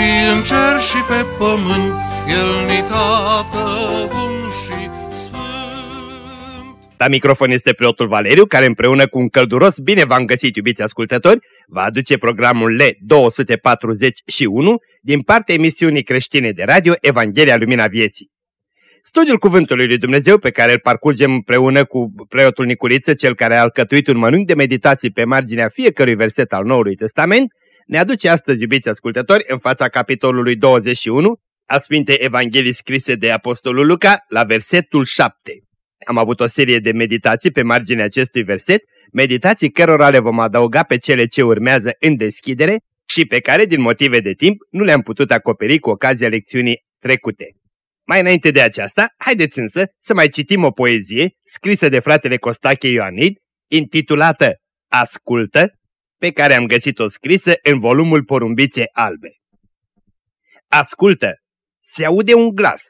și în cer și pe pământ, El ni tată bun și sfânt. La microfon este preotul Valeriu, care împreună cu un călduros bine v-am găsit, iubiți ascultători, va aduce programul L241 din partea emisiunii creștine de radio Evanghelia Lumina Vieții. Studiul Cuvântului lui Dumnezeu pe care îl parcurgem împreună cu preotul Niculiță, cel care a alcătuit un mănânc de meditații pe marginea fiecărui verset al Noului Testament, ne aduce astăzi, iubiți ascultători, în fața capitolului 21 a Sfintei Evanghelii scrise de Apostolul Luca, la versetul 7. Am avut o serie de meditații pe marginea acestui verset, meditații cărora le vom adăuga pe cele ce urmează în deschidere și pe care, din motive de timp, nu le-am putut acoperi cu ocazia lecțiunii trecute. Mai înainte de aceasta, haideți însă să mai citim o poezie scrisă de fratele Costache Ioanid, intitulată Ascultă, pe care am găsit-o scrisă în volumul Porumbițe Albe. Ascultă! Se aude un glas,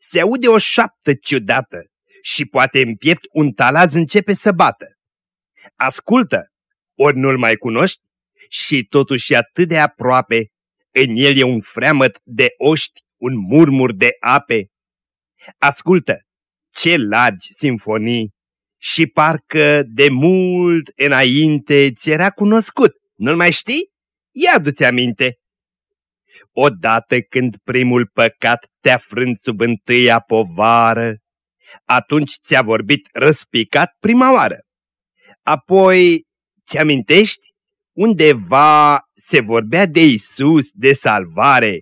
se aude o șaptă ciudată și poate în piept un talaz începe să bată. Ascultă! Ori nu-l mai cunoști și totuși atât de aproape, în el e un freamăt de oști, un murmur de ape. Ascultă! Ce largi simfonii și parcă de mult înainte ți era cunoscut. Nu-l mai știi? Ia du-ți aminte! Odată când primul păcat te-a frânt sub întâia povară, atunci ți-a vorbit răspicat prima oară. Apoi, ți-amintești? Undeva se vorbea de Isus, de salvare.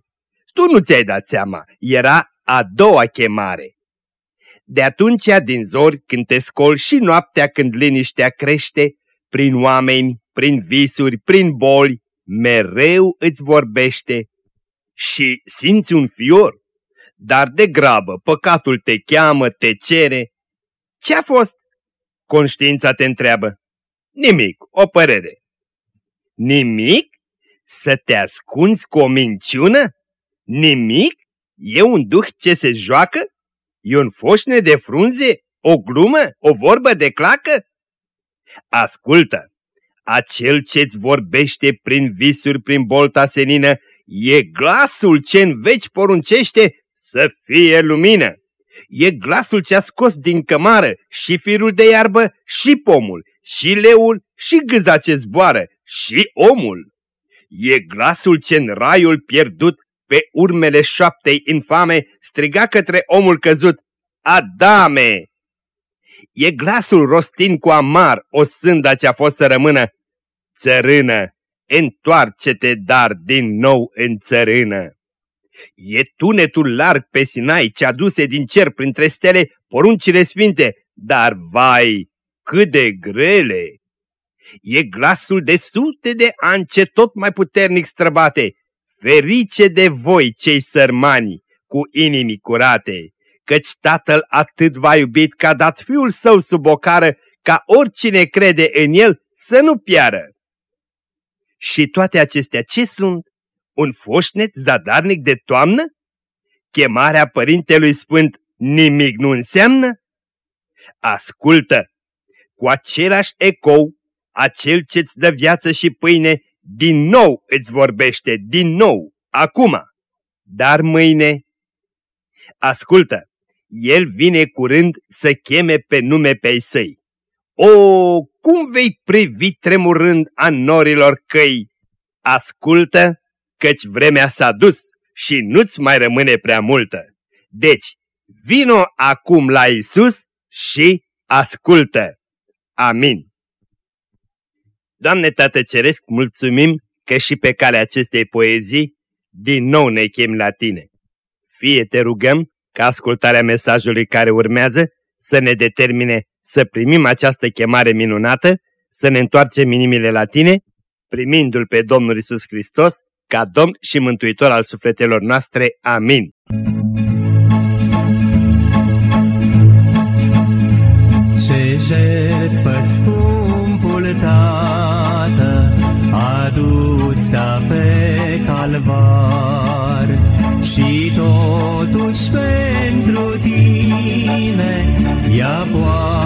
Tu nu ți-ai dat seama, era a doua chemare. De atunci, din zori, când te scol și noaptea când liniștea crește, prin oameni, prin visuri, prin boli, mereu îți vorbește. Și simți un fior, dar de grabă păcatul te cheamă, te cere. Ce-a fost? Conștiința te întreabă. Nimic, o părere. Nimic? Să te ascunzi cu o minciună? Nimic? E un duh ce se joacă? E un foșne de frunze? O glumă? O vorbă de clacă? Ascultă! Acel ce-ți vorbește prin visuri, prin bolta senină, e glasul ce în veci poruncește să fie lumină. E glasul ce a scos din cămară și firul de iarbă și pomul, și leul și gâza ce zboară, și omul. E glasul ce în raiul pierdut pe urmele șaptei infame striga către omul căzut, Adame! E glasul rostin cu amar o sânda ce a fost să rămână, Țărână, întoarce-te dar din nou în țărână. E tunetul larg pe Sinai ce aduse din cer printre stele poruncile sfinte, dar vai, cât de grele! E glasul de sute de ani ce tot mai puternic străbate, ferice de voi cei sărmani cu inimi curate, căci Tatăl atât v-a iubit că a dat Fiul Său sub o cară, ca oricine crede în El să nu piară. Și toate acestea ce sunt? Un foșnet zadarnic de toamnă? Chemarea Părintelui Sfânt nimic nu înseamnă? Ascultă! Cu același ecou, acel ce-ți dă viață și pâine, din nou îți vorbește, din nou, acum. Dar mâine, ascultă, el vine curând să cheme pe nume pe săi. O, cum vei privi tremurând a norilor căi? Ascultă, căci vremea s-a dus și nu-ți mai rămâne prea multă. Deci, vino acum la Isus și ascultă. Amin. Doamne Tată Ceresc, mulțumim că și pe calea acestei poezii din nou ne chem la Tine. Fie te rugăm ca ascultarea mesajului care urmează să ne determine să primim această chemare minunată, să ne întoarcem inimile la Tine, primindu-L pe Domnul Isus Hristos ca Domn și Mântuitor al sufletelor noastre. Amin. Calvar și totuși pentru tine ea poate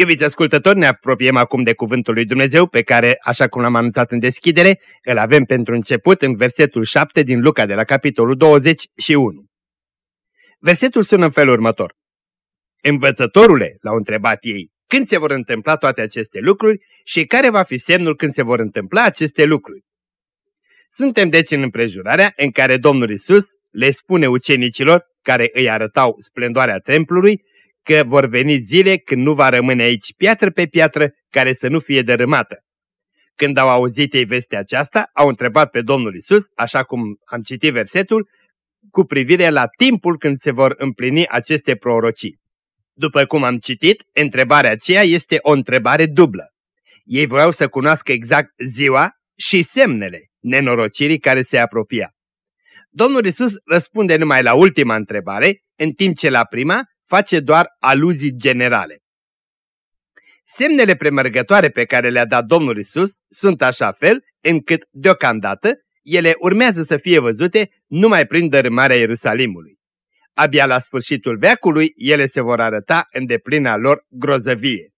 Iubiți ascultători, ne apropiem acum de Cuvântul lui Dumnezeu, pe care, așa cum l-am anunțat în deschidere, îl avem pentru început în versetul 7 din Luca de la capitolul 21. Versetul sună în felul următor. Învățătorule, l-au întrebat ei, când se vor întâmpla toate aceste lucruri și care va fi semnul când se vor întâmpla aceste lucruri. Suntem deci în împrejurarea în care Domnul Isus le spune ucenicilor care îi arătau splendoarea templului că vor veni zile când nu va rămâne aici piatră pe piatră care să nu fie dărâmată. Când au auzit ei vestea aceasta, au întrebat pe Domnul Isus, așa cum am citit versetul, cu privire la timpul când se vor împlini aceste prorocii. După cum am citit, întrebarea aceea este o întrebare dublă. Ei voiau să cunoască exact ziua și semnele nenorocirii care se apropia. Domnul Isus răspunde numai la ultima întrebare, în timp ce la prima face doar aluzii generale. Semnele premergătoare pe care le-a dat Domnul Isus sunt așa fel încât, deocamdată, ele urmează să fie văzute numai prin dărâmarea Ierusalimului. Abia la sfârșitul veacului, ele se vor arăta în deplina lor grozăvie.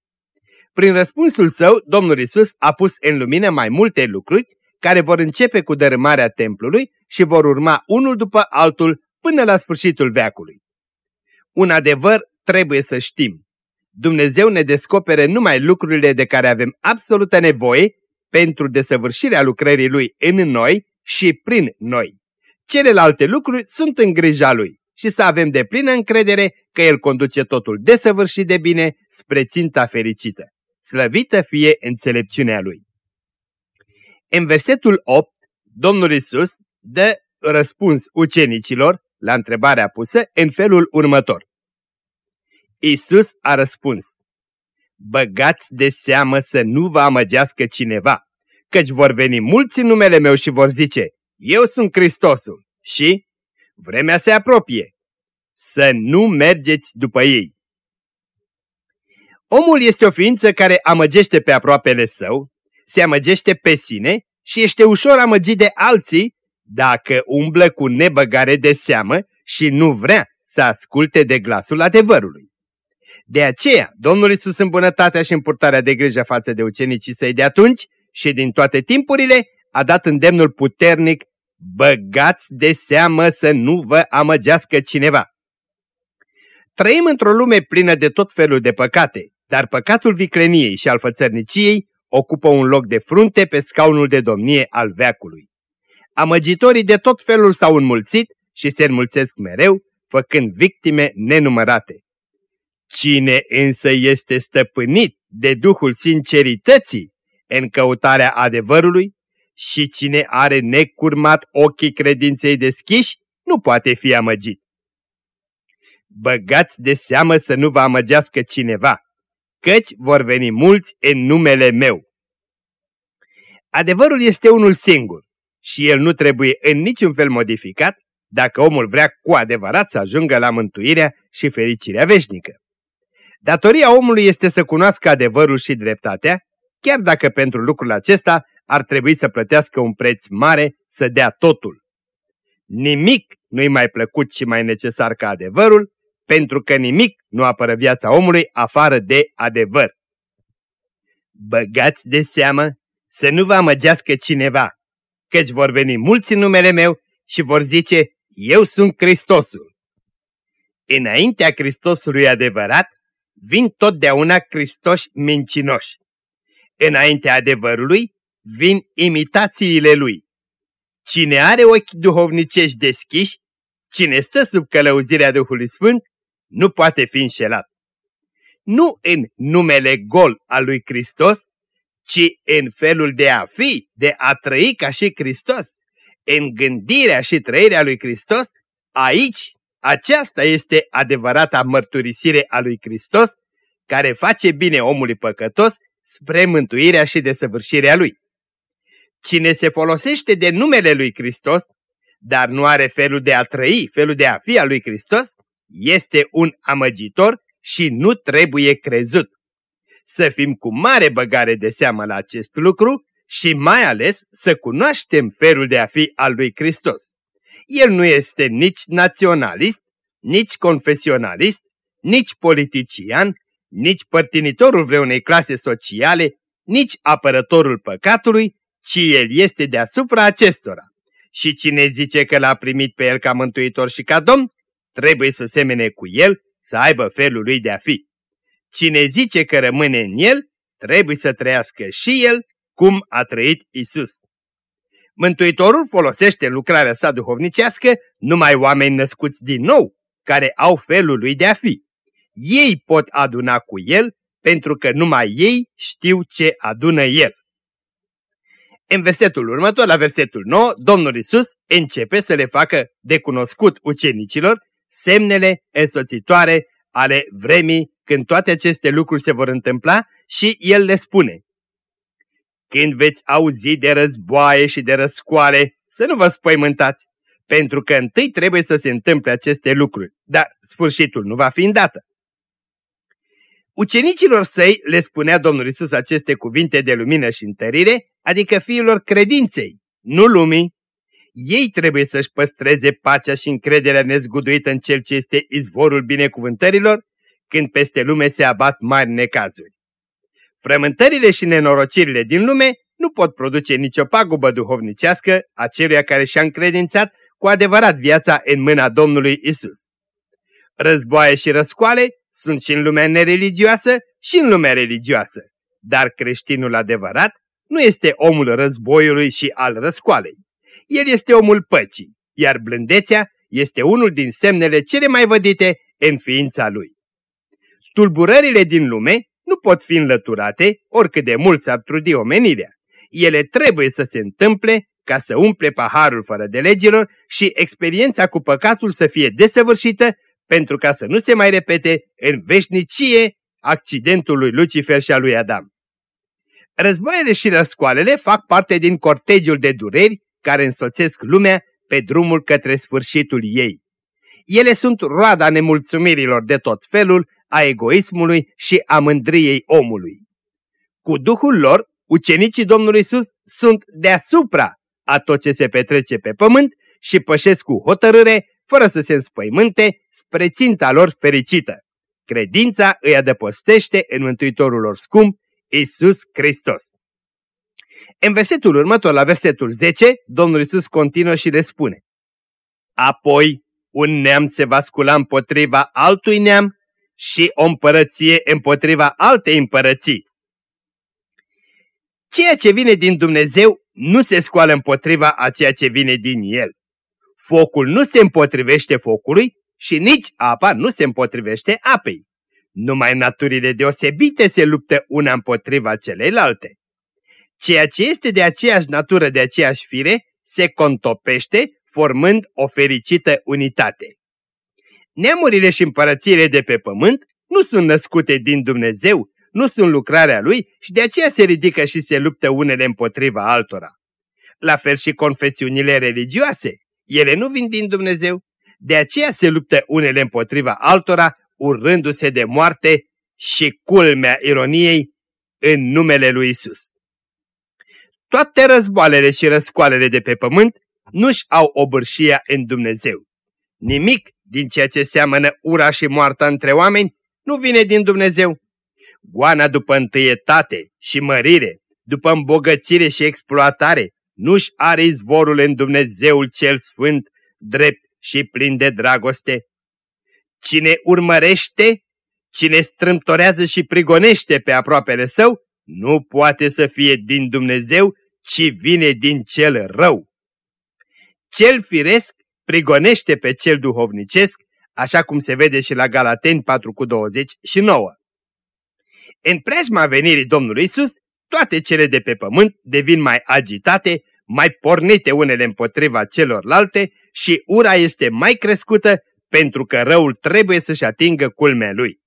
Prin răspunsul său, Domnul Isus a pus în lumină mai multe lucruri care vor începe cu dărâmarea templului și vor urma unul după altul până la sfârșitul veacului. Un adevăr trebuie să știm. Dumnezeu ne descopere numai lucrurile de care avem absolută nevoie pentru desăvârșirea lucrării Lui în noi și prin noi. Celelalte lucruri sunt în grija Lui și să avem de plină încredere că El conduce totul desăvârșit de bine spre ținta fericită. Slăvită fie înțelepciunea Lui. În versetul 8, Domnul Isus dă răspuns ucenicilor la întrebarea pusă în felul următor. Isus a răspuns, Băgați de seamă să nu vă amăgească cineva, căci vor veni mulți în numele meu și vor zice, Eu sunt Hristosul și vremea se apropie. Să nu mergeți după ei. Omul este o ființă care amăgește pe aproapele său, se amăgește pe sine și este ușor amăgit de alții dacă umblă cu nebăgare de seamă și nu vrea să asculte de glasul adevărului. De aceea, Domnul Isus în bunătatea și în purtarea de grijă față de ucenicii săi de atunci și din toate timpurile, a dat îndemnul puternic, băgați de seamă să nu vă amăgească cineva. Trăim într-o lume plină de tot felul de păcate, dar păcatul vicleniei și al fățărniciei ocupă un loc de frunte pe scaunul de domnie al veacului. Amăgitorii de tot felul s-au înmulțit și se înmulțesc mereu, făcând victime nenumărate. Cine însă este stăpânit de Duhul sincerității în căutarea adevărului și cine are necurmat ochii credinței deschiși, nu poate fi amăgit. Băgați de seamă să nu vă amăgească cineva, căci vor veni mulți în numele meu. Adevărul este unul singur și el nu trebuie în niciun fel modificat dacă omul vrea cu adevărat să ajungă la mântuirea și fericirea veșnică. Datoria omului este să cunoască adevărul și dreptatea, chiar dacă pentru lucrul acesta ar trebui să plătească un preț mare să dea totul. Nimic nu-i mai plăcut și mai necesar ca adevărul, pentru că nimic nu apără viața omului afară de adevăr. Băgați de seamă să nu vă amăgească cineva, căci vor veni mulți în numele meu și vor zice, eu sunt Hristosul. Înaintea Hristosului adevărat, vin totdeauna Hristoși mincinoși. Înaintea adevărului, vin imitațiile lui. Cine are ochi duhovnicești deschiși, cine stă sub călăuzirea Duhului Sfânt, nu poate fi înșelat. Nu în numele gol al lui Hristos, ci în felul de a fi, de a trăi ca și Hristos, în gândirea și trăirea lui Hristos, aici, aceasta este adevărata mărturisire a lui Hristos, care face bine omului păcătos spre mântuirea și desăvârșirea lui. Cine se folosește de numele lui Hristos, dar nu are felul de a trăi, felul de a fi al lui Hristos, este un amăgitor și nu trebuie crezut. Să fim cu mare băgare de seamă la acest lucru și mai ales să cunoaștem felul de a fi al lui Hristos. El nu este nici naționalist, nici confesionalist, nici politician, nici părtinitorul vreunei clase sociale, nici apărătorul păcatului, ci el este deasupra acestora. Și cine zice că l-a primit pe el ca mântuitor și ca domn, trebuie să semene cu el, să aibă felul lui de a fi. Cine zice că rămâne în el, trebuie să trăiască și el cum a trăit Isus. Mântuitorul folosește lucrarea sa duhovnicească numai oameni născuți din nou, care au felul lui de a fi. Ei pot aduna cu el, pentru că numai ei știu ce adună el. În versetul următor, la versetul 9, Domnul Isus începe să le facă de cunoscut ucenicilor semnele însoțitoare ale vremii când toate aceste lucruri se vor întâmpla și El le spune. Când veți auzi de războaie și de răscoale, să nu vă spăimântați, pentru că întâi trebuie să se întâmple aceste lucruri, dar sfârșitul nu va fi îndată. Ucenicilor săi le spunea Domnul Isus aceste cuvinte de lumină și întărire, adică fiilor credinței, nu lumii. Ei trebuie să-și păstreze pacea și încrederea nezguduită în Cel ce este izvorul binecuvântărilor, când peste lume se abat mari necazuri. Frământările și nenorocirile din lume nu pot produce nicio pagubă duhovnicească a celuia care și-a încredințat cu adevărat viața în mâna Domnului Isus. Războaie și răscoale sunt și în lumea nereligioasă și în lumea religioasă, dar creștinul adevărat nu este omul războiului și al răscoalei. El este omul păcii, iar blândețea este unul din semnele cele mai vădite în ființa lui. Tulburările din lume nu pot fi înlăturate oricât de mult s-ar trudi omenirea. Ele trebuie să se întâmple ca să umple paharul fără de legilor și experiența cu păcatul să fie desăvârșită pentru ca să nu se mai repete în veșnicie accidentul lui Lucifer și al lui Adam. Războaiele și răscoalele fac parte din cortegiul de dureri care însoțesc lumea pe drumul către sfârșitul ei. Ele sunt roada nemulțumirilor de tot felul, a egoismului și a mândriei omului. Cu Duhul lor, ucenicii Domnului Isus sunt deasupra a tot ce se petrece pe pământ și pășesc cu hotărâre, fără să se înspăimânte, spre ținta lor fericită. Credința îi adăpostește în Mântuitorul lor scump, Isus Hristos. În versetul următor, la versetul 10, Domnul Isus continuă și le spune Apoi un neam se va scula împotriva altui neam și o împărăție împotriva altei împărății. Ceea ce vine din Dumnezeu nu se scoală împotriva a ceea ce vine din El. Focul nu se împotrivește focului și nici apa nu se împotrivește apei. Numai naturile deosebite se luptă una împotriva celeilalte. Ceea ce este de aceeași natură, de aceeași fire, se contopește, formând o fericită unitate. Neamurile și împărățiile de pe pământ nu sunt născute din Dumnezeu, nu sunt lucrarea Lui și de aceea se ridică și se luptă unele împotriva altora. La fel și confesiunile religioase, ele nu vin din Dumnezeu, de aceea se luptă unele împotriva altora, urându-se de moarte și culmea ironiei în numele lui Isus. Toate războalele și răscoalele de pe pământ nu-și au obârșia în Dumnezeu. Nimic din ceea ce seamănă ura și moartea între oameni nu vine din Dumnezeu. Goana după întâietate și mărire, după îmbogățire și exploatare, nu-și are izvorul în Dumnezeul cel sfânt, drept și plin de dragoste. Cine urmărește, cine strâmtorează și prigonește pe aproapele său, nu poate să fie din Dumnezeu, ci vine din cel rău. Cel firesc prigonește pe cel duhovnicesc, așa cum se vede și la Galateni 4 cu 29. În preajma venirii Domnului Isus, toate cele de pe pământ devin mai agitate, mai pornite unele împotriva celorlalte și ura este mai crescută pentru că răul trebuie să-și atingă culmea lui.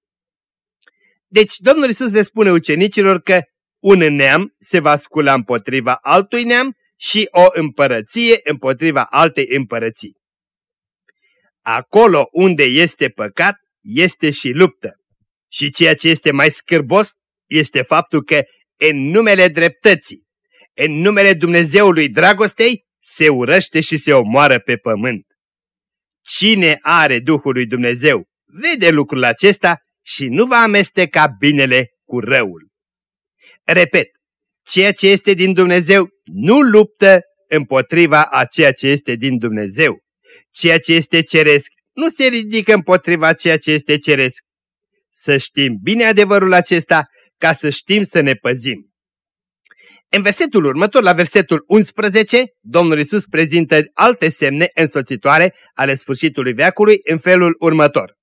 Deci Domnul Isus le spune ucenicilor că un neam se va scula împotriva altui neam și o împărăție împotriva altei împărății. Acolo unde este păcat, este și luptă. Și ceea ce este mai scârbos este faptul că în numele dreptății, în numele Dumnezeului dragostei, se urăște și se omoară pe pământ. Cine are Duhul lui Dumnezeu vede lucrul acesta și nu va amesteca binele cu răul. Repet, ceea ce este din Dumnezeu nu luptă împotriva a ceea ce este din Dumnezeu. Ceea ce este ceresc nu se ridică împotriva ceea ce este ceresc. Să știm bine adevărul acesta ca să știm să ne păzim. În versetul următor, la versetul 11, Domnul Isus prezintă alte semne însoțitoare ale sfârșitului veacului în felul următor.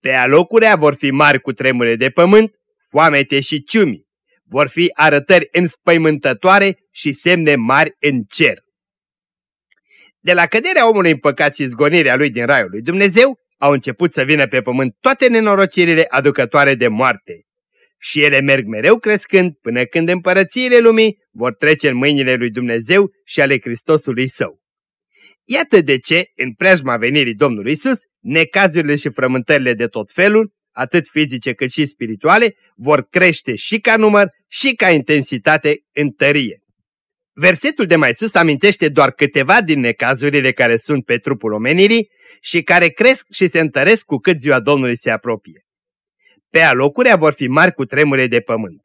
Pe alocurea vor fi mari cu tremure de pământ, foamete și ciumi. Vor fi arătări înspăimântătoare și semne mari în cer. De la căderea omului în păcat și zgonirea lui din raiul lui Dumnezeu, au început să vină pe pământ toate nenorocirile aducătoare de moarte. Și ele merg mereu crescând până când împărățiile lumii vor trece în mâinile lui Dumnezeu și ale Hristosului Său. Iată de ce, în preajma venirii Domnului Isus, necazurile și frământările de tot felul, atât fizice cât și spirituale, vor crește și ca număr și ca intensitate în tărie. Versetul de mai sus amintește doar câteva din necazurile care sunt pe trupul omenirii și care cresc și se întăresc cu cât ziua Domnului se apropie. Pe alocurea vor fi mari cu tremure de pământ.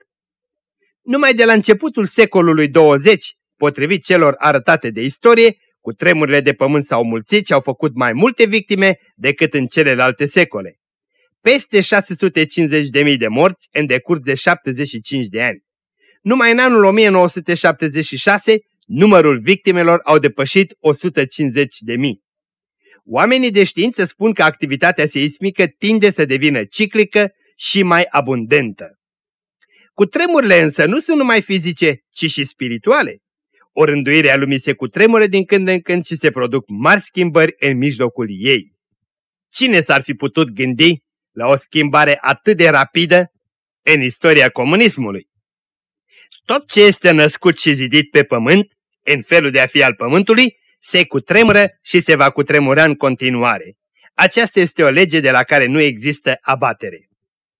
Numai de la începutul secolului 20, potrivit celor arătate de istorie, cu tremurile de pământ s-au mulțit și au făcut mai multe victime decât în celelalte secole. Peste 650.000 de morți în decurs de 75 de ani. Numai în anul 1976, numărul victimelor au depășit 150.000. Oamenii de știință spun că activitatea seismică tinde să devină ciclică și mai abundentă. Cu tremurile însă nu sunt numai fizice, ci și spirituale. O rânduire a lumii se cutremură din când în când și se produc mari schimbări în mijlocul ei. Cine s-ar fi putut gândi la o schimbare atât de rapidă în istoria comunismului? Tot ce este născut și zidit pe pământ, în felul de a fi al pământului, se cutremură și se va cutremura în continuare. Aceasta este o lege de la care nu există abatere.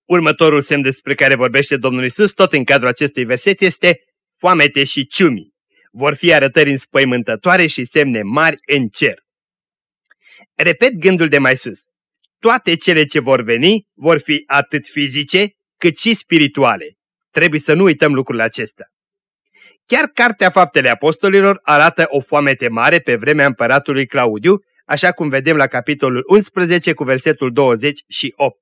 Următorul semn despre care vorbește Domnul Isus, tot în cadrul acestui verset, este foamete și ciumii vor fi arătări înspăimântătoare și semne mari în cer. Repet gândul de mai sus. Toate cele ce vor veni vor fi atât fizice cât și spirituale. Trebuie să nu uităm lucrul acesta. Chiar Cartea Faptele Apostolilor arată o foamete mare pe vremea împăratului Claudiu, așa cum vedem la capitolul 11 cu versetul 28.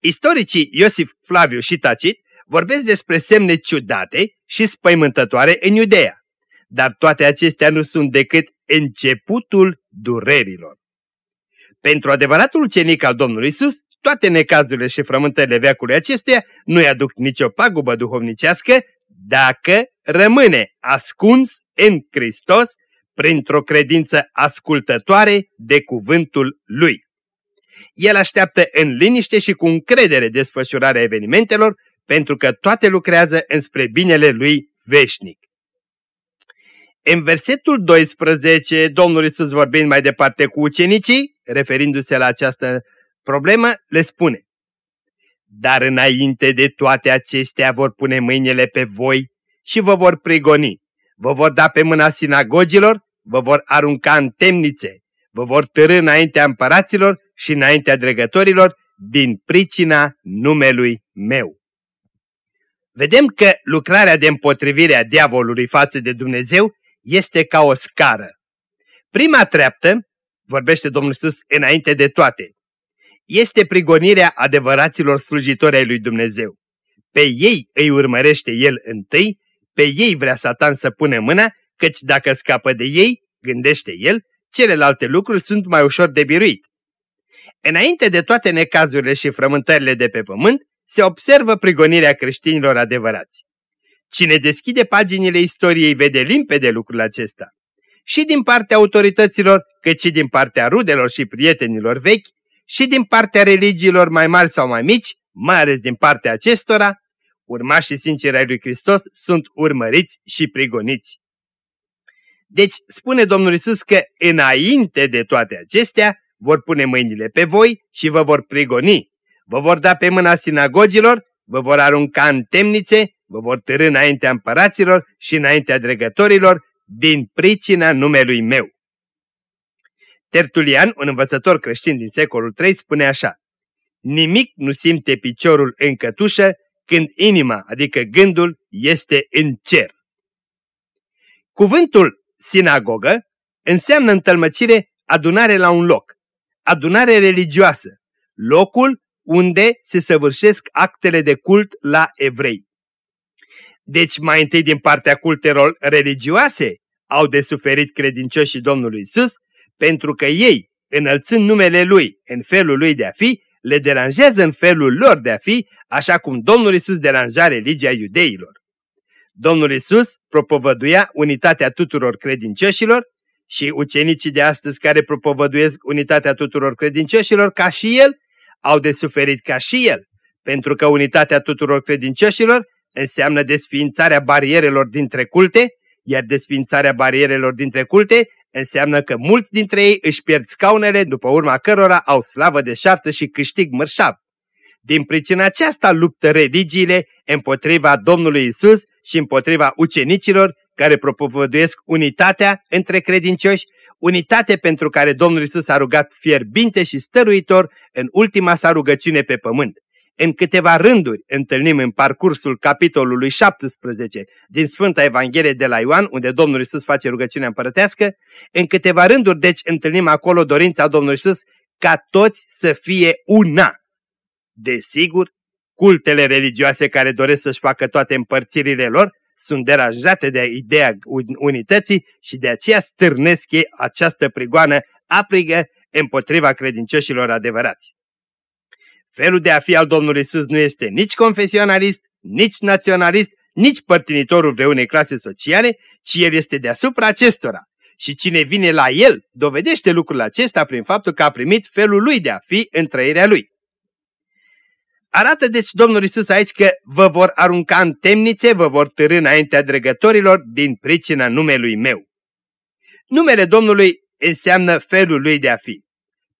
Istoricii Iosif Flaviu și Tacit vorbesc despre semne ciudate și spăimântătoare în Iudeea, dar toate acestea nu sunt decât începutul durerilor. Pentru adevăratul ucenic al Domnului Isus, toate necazurile și frământările veacului acestuia nu-i aduc nicio pagubă duhovnicească dacă rămâne ascuns în Hristos printr-o credință ascultătoare de cuvântul Lui. El așteaptă în liniște și cu încredere desfășurarea evenimentelor pentru că toate lucrează înspre binele lui veșnic. În versetul 12, Domnul Iisus vorbind mai departe cu ucenicii, referindu-se la această problemă, le spune Dar înainte de toate acestea vor pune mâinile pe voi și vă vor pregoni, vă vor da pe mâna sinagogilor, vă vor arunca în temnițe, vă vor târâ înaintea împăraților și înaintea dregătorilor din pricina numelui meu. Vedem că lucrarea de împotrivire a diavolului față de Dumnezeu este ca o scară. Prima treaptă, vorbește Domnul Sus înainte de toate, este prigonirea adevăraților slujitori ai lui Dumnezeu. Pe ei îi urmărește el întâi, pe ei vrea Satan să pună mâna, căci dacă scapă de ei, gândește el, celelalte lucruri sunt mai ușor de biruit. Înainte de toate necazurile și frământările de pe pământ, se observă prigonirea creștinilor adevărați. Cine deschide paginile istoriei vede limpede lucrul acesta. Și din partea autorităților, cât și din partea rudelor și prietenilor vechi, și din partea religiilor mai mari sau mai mici, mai ales din partea acestora, urmașii sinceri ai lui Hristos sunt urmăriți și prigoniți. Deci spune Domnul Isus că înainte de toate acestea vor pune mâinile pe voi și vă vor prigoni. Vă vor da pe mâna sinagogilor, vă vor arunca în temnițe, vă vor târâ înaintea împăraților și înaintea dregătorilor din pricina numelui meu. Tertulian, un învățător creștin din secolul III, spune așa, Nimic nu simte piciorul în cătușă când inima, adică gândul, este în cer. Cuvântul sinagogă înseamnă întâlmăcire adunare la un loc, adunare religioasă, locul unde se săvârșesc actele de cult la evrei. Deci mai întâi din partea cultelor religioase au de suferit credincioșii Domnului Isus, pentru că ei, înălțând numele Lui în felul Lui de a fi, le deranjează în felul lor de a fi, așa cum Domnul Isus deranja religia iudeilor. Domnul Isus propovăduia unitatea tuturor credincioșilor și ucenicii de astăzi care propovăduiesc unitatea tuturor credincioșilor ca și El, au de suferit ca și El, pentru că unitatea tuturor credincioșilor înseamnă desființarea barierelor dintre culte, iar desființarea barierelor dintre culte înseamnă că mulți dintre ei își pierd scaunele, după urma cărora au slavă de șartă și câștig mărșav. Din pricina aceasta luptă religiile împotriva Domnului Isus și împotriva ucenicilor care propovăduiesc unitatea între credincioși, unitate pentru care Domnul Isus a rugat fierbinte și stăruitor în ultima sa rugăciune pe pământ. În câteva rânduri întâlnim în parcursul capitolului 17 din Sfânta Evanghelie de la Ioan, unde Domnul Isus face rugăciunea împărătească, în câteva rânduri, deci, întâlnim acolo dorința Domnului Isus ca toți să fie una. Desigur, cultele religioase care doresc să-și facă toate împărțirile lor sunt deranjate de ideea unității și de aceea stârnesc ei această prigoană aprigă împotriva credincioșilor adevărați. Felul de a fi al Domnului Isus nu este nici confesionalist, nici naționalist, nici părtinitorul vreunei clase sociale, ci el este deasupra acestora. Și cine vine la el dovedește lucrul acesta prin faptul că a primit felul lui de a fi în trăirea lui. Arată deci Domnul Isus aici că vă vor arunca în temnițe, vă vor târâ înaintea dregătorilor din pricina numelui meu. Numele Domnului înseamnă felul lui de a fi.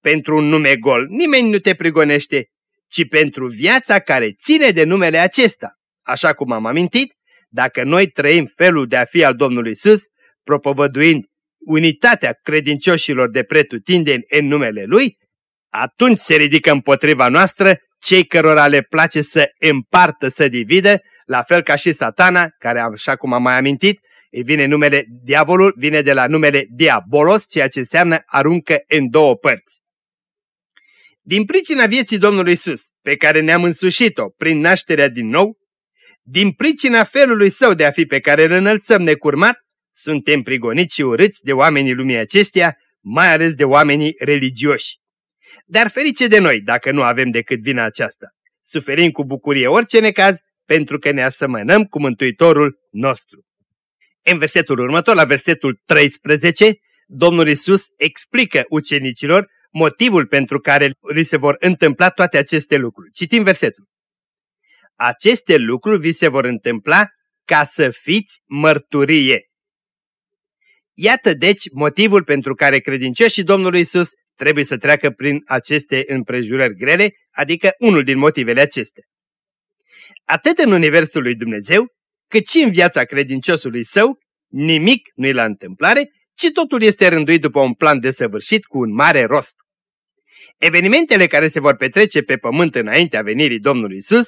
Pentru un nume gol nimeni nu te prigonește, ci pentru viața care ține de numele acesta. Așa cum am amintit, dacă noi trăim felul de a fi al Domnului Isus, propovăduind unitatea credincioșilor de pretutindeni în numele Lui, atunci se ridică împotriva noastră cei cărora le place să împartă, să dividă, la fel ca și satana, care, așa cum am mai amintit, îi vine numele diavolul, vine de la numele diabolos, ceea ce înseamnă aruncă în două părți. Din pricina vieții Domnului Isus, pe care ne-am însușit-o prin nașterea din nou, din pricina felului său de a fi pe care îl înălțăm necurmat, suntem prigoniți și urâți de oamenii lumii acesteia, mai ales de oamenii religioși. Dar ferice de noi dacă nu avem decât vina aceasta. Suferim cu bucurie orice necaz pentru că ne asemănăm cu Mântuitorul nostru. În versetul următor, la versetul 13, Domnul Isus explică ucenicilor motivul pentru care li se vor întâmpla toate aceste lucruri. Citim versetul. Aceste lucruri vi se vor întâmpla ca să fiți mărturie. Iată deci motivul pentru care credincioșii Domnului Isus trebuie să treacă prin aceste împrejurări grele, adică unul din motivele acestea. Atât în Universul lui Dumnezeu, cât și în viața credinciosului său, nimic nu-i la întâmplare, ci totul este rânduit după un plan desăvârșit cu un mare rost. Evenimentele care se vor petrece pe pământ înaintea venirii Domnului Isus,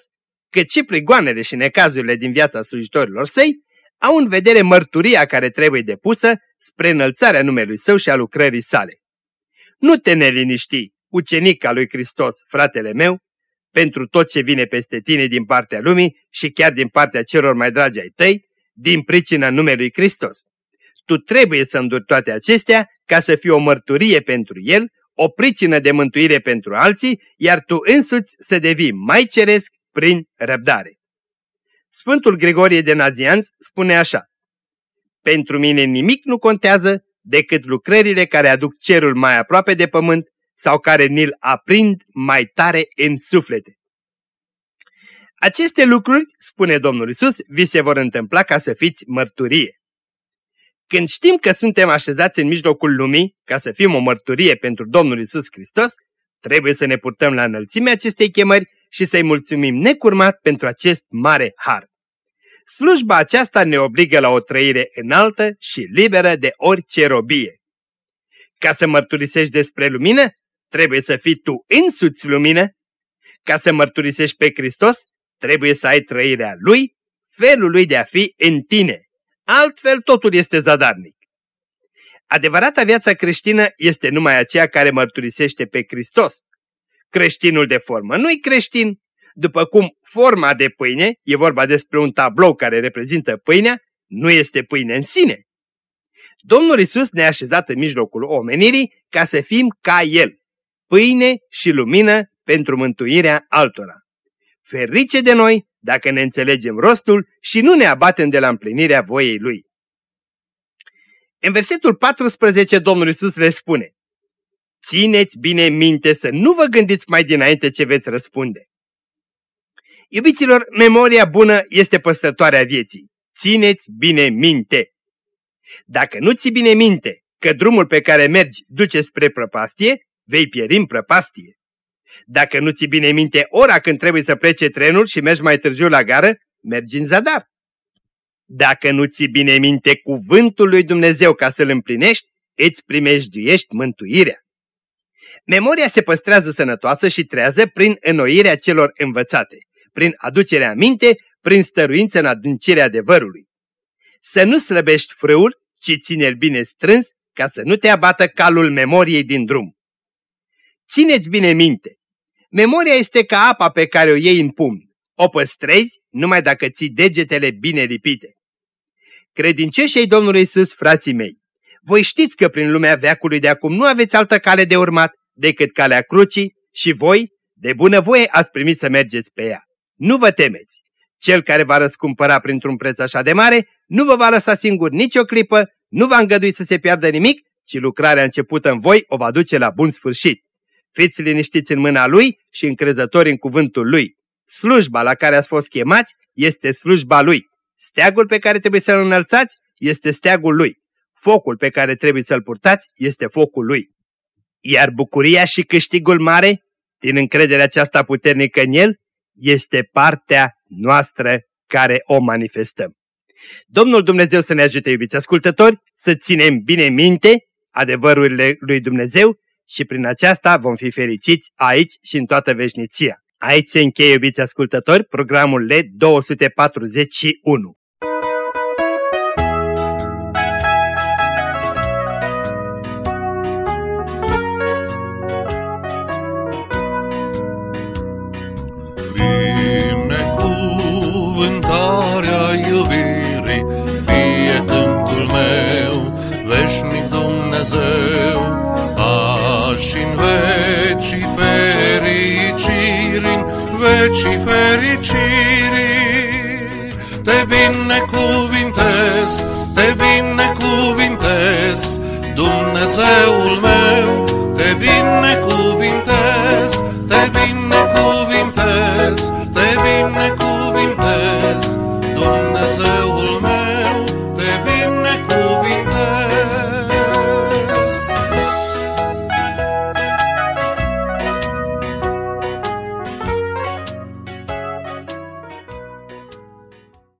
cât și prigoanele și necazurile din viața slujitorilor săi, au în vedere mărturia care trebuie depusă spre înălțarea numelui său și a lucrării sale. Nu te neliniști, ucenic al lui Hristos, fratele meu, pentru tot ce vine peste tine din partea lumii și chiar din partea celor mai dragi ai tăi, din pricina numelui Hristos. Tu trebuie să înduri toate acestea ca să fii o mărturie pentru El, o pricină de mântuire pentru alții, iar tu însuți să devii mai ceresc prin răbdare. Sfântul Grigorie de Nazianz spune așa, Pentru mine nimic nu contează decât lucrările care aduc cerul mai aproape de pământ sau care ni-l aprind mai tare în suflete. Aceste lucruri, spune Domnul Isus, vi se vor întâmpla ca să fiți mărturie. Când știm că suntem așezați în mijlocul lumii ca să fim o mărturie pentru Domnul Isus Hristos, trebuie să ne purtăm la înălțimea acestei chemări și să-i mulțumim necurmat pentru acest mare har. Slujba aceasta ne obligă la o trăire înaltă și liberă de orice robie. Ca să mărturisești despre lumină, trebuie să fii tu însuți lumină. Ca să mărturisești pe Hristos, trebuie să ai trăirea Lui, felul Lui de a fi în tine. Altfel totul este zadarnic. Adevărata viața creștină este numai aceea care mărturisește pe Hristos. Creștinul de formă nu-i creștin, după cum forma de pâine, e vorba despre un tablou care reprezintă pâinea, nu este pâine în sine. Domnul Isus ne-a așezat în mijlocul omenirii ca să fim ca El, pâine și lumină pentru mântuirea altora. Ferice de noi dacă ne înțelegem rostul și nu ne abatem de la împlinirea voiei Lui. În versetul 14 Domnul Isus le spune, Țineți bine minte să nu vă gândiți mai dinainte ce veți răspunde. Iubiților, memoria bună este păstrătoarea vieții. Țineți bine minte. Dacă nu ți bine minte că drumul pe care mergi duce spre prăpastie, vei pieri în prăpastie. Dacă nu ți bine minte ora când trebuie să plece trenul și mergi mai târziu la gară, mergi în zadar. Dacă nu ți bine minte cuvântul lui Dumnezeu ca să-l împlinești, îți primejduiești mântuirea. Memoria se păstrează sănătoasă și trează prin înnoirea celor învățate, prin aducerea minte, prin stăruință în adâncirea adevărului. Să nu slăbești frâul, ci ține-l bine strâns, ca să nu te abată calul memoriei din drum. Țineți bine minte, Memoria este ca apa pe care o iei în pumn. O păstrezi numai dacă ții degetele bine lipite. Credincioșii Domnului Iisus, frații mei, voi știți că prin lumea veacului de acum nu aveți altă cale de urmat decât calea crucii și voi, de bunăvoie, ați primit să mergeți pe ea. Nu vă temeți! Cel care va răscumpăra printr-un preț așa de mare nu vă va lăsa singur nicio clipă, nu va îngădui să se piardă nimic, ci lucrarea începută în voi o va duce la bun sfârșit. Fiți liniștiți în mâna Lui și încrezători în cuvântul Lui. Slujba la care ați fost chemați este slujba Lui. Steagul pe care trebuie să-l înălțați este steagul Lui. Focul pe care trebuie să-l purtați este focul Lui. Iar bucuria și câștigul mare, din încrederea aceasta puternică în El, este partea noastră care o manifestăm. Domnul Dumnezeu să ne ajute, iubiți ascultători, să ținem bine minte adevărurile lui Dumnezeu și prin aceasta vom fi fericiți aici și în toată veșnicia. Aici se încheie, iubiți ascultători, programul LED 241. Vecii fericiri.